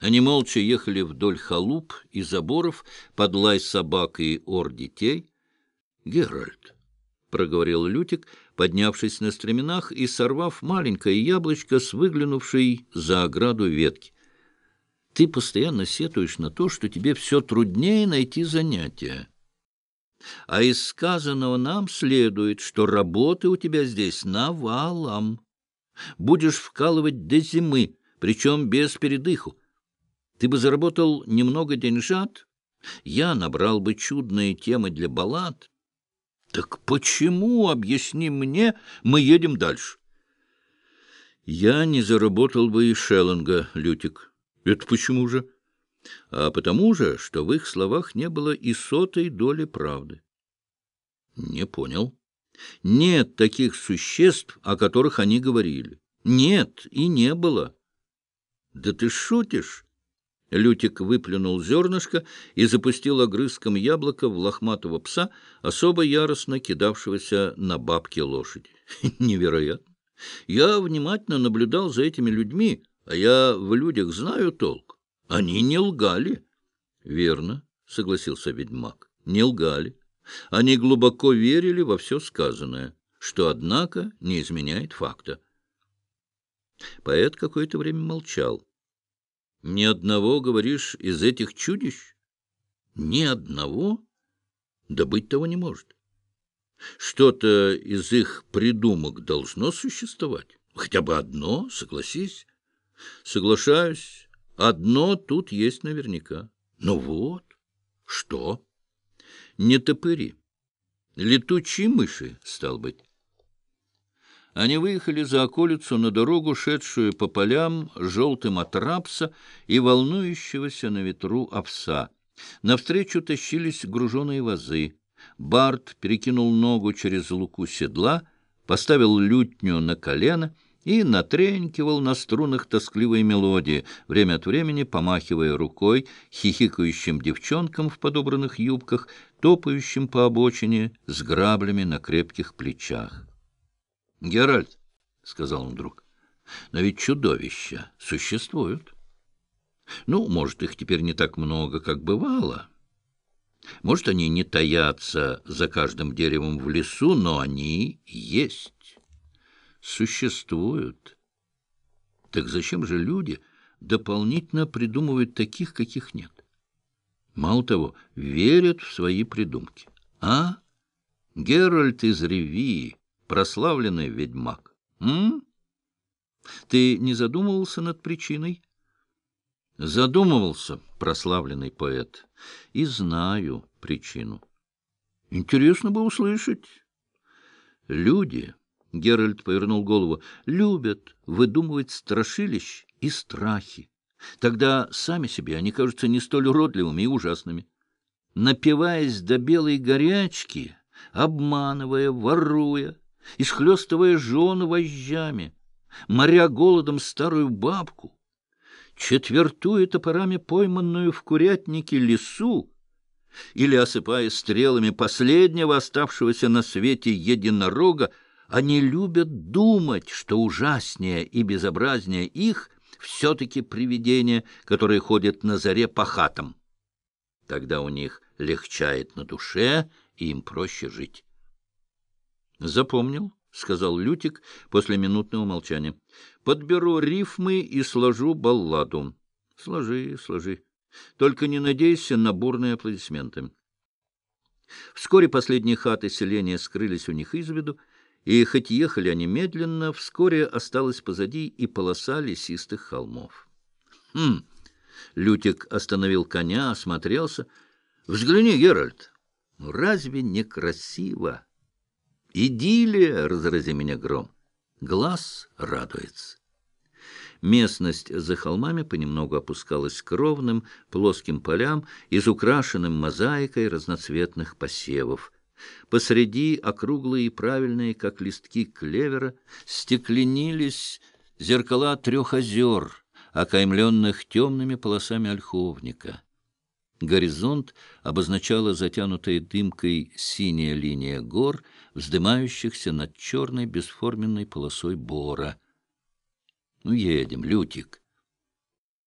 Они молча ехали вдоль халуп и заборов под лай собак и ор детей. — Геральт, — проговорил Лютик, поднявшись на стременах и сорвав маленькое яблочко с выглянувшей за ограду ветки. — Ты постоянно сетуешь на то, что тебе все труднее найти занятия. А из сказанного нам следует, что работы у тебя здесь навалом. Будешь вкалывать до зимы, причем без передыху. Ты бы заработал немного деньжат, я набрал бы чудные темы для баллад. Так почему, объясни мне, мы едем дальше? Я не заработал бы и шеллинга, Лютик. Это почему же? а потому же, что в их словах не было и сотой доли правды. Не понял. Нет таких существ, о которых они говорили. Нет, и не было. Да ты шутишь? Лютик выплюнул зернышко и запустил огрызком яблоко в лохматого пса, особо яростно кидавшегося на бабки лошади. Невероятно! Я внимательно наблюдал за этими людьми, а я в людях знаю толк. Они не лгали. — Верно, — согласился ведьмак, — не лгали. Они глубоко верили во все сказанное, что, однако, не изменяет факта. Поэт какое-то время молчал. — Ни одного, говоришь, из этих чудищ? — Ни одного? Да быть того не может. Что-то из их придумок должно существовать. Хотя бы одно, согласись. Соглашаюсь, Одно тут есть наверняка. Ну вот. Что? Не топыри. Летучие мыши, стал быть. Они выехали за околицу на дорогу, шедшую по полям желтым от рапса и волнующегося на ветру овса. Навстречу тащились груженые вазы. Барт перекинул ногу через луку седла, поставил лютню на колено — и натренькивал на струнах тоскливые мелодии, время от времени помахивая рукой хихикающим девчонкам в подобранных юбках, топающим по обочине с граблями на крепких плечах. — Геральт, — сказал он вдруг, — но ведь чудовища существуют. Ну, может, их теперь не так много, как бывало. Может, они не таятся за каждым деревом в лесу, но они есть существуют. Так зачем же люди дополнительно придумывают таких, каких нет? Мало того, верят в свои придумки. А? Геральт из Ревии, прославленный ведьмак. М? Ты не задумывался над причиной? Задумывался, прославленный поэт, и знаю причину. Интересно бы услышать. Люди Геральт повернул голову. «Любят выдумывать страшилищ и страхи. Тогда сами себе они кажутся не столь уродливыми и ужасными. Напиваясь до белой горячки, обманывая, воруя, исхлестывая жену вожжами, моря голодом старую бабку, четвертуя топорами пойманную в курятнике лесу, или осыпая стрелами последнего оставшегося на свете единорога, они любят думать, что ужаснее и безобразнее их все-таки привидения, которые ходят на заре по хатам. Тогда у них легчает на душе, и им проще жить. «Запомнил», — сказал Лютик после минутного молчания. «Подберу рифмы и сложу балладу». «Сложи, сложи. Только не надейся на бурные аплодисменты». Вскоре последние хаты селения скрылись у них из виду, и хоть ехали они медленно, вскоре осталась позади и полоса лесистых холмов. «Хм!» — Лютик остановил коня, осмотрелся. «Взгляни, Геральт, разве не красиво?» «Идиллия!» — разрази меня гром. Глаз радуется. Местность за холмами понемногу опускалась к ровным, плоским полям, изукрашенным мозаикой разноцветных посевов — Посреди, округлые и правильные, как листки клевера, стекленились зеркала трех озер, окаймленных темными полосами ольховника. Горизонт обозначала затянутая дымкой синяя линия гор, вздымающихся над черной бесформенной полосой бора. — Ну, едем, Лютик,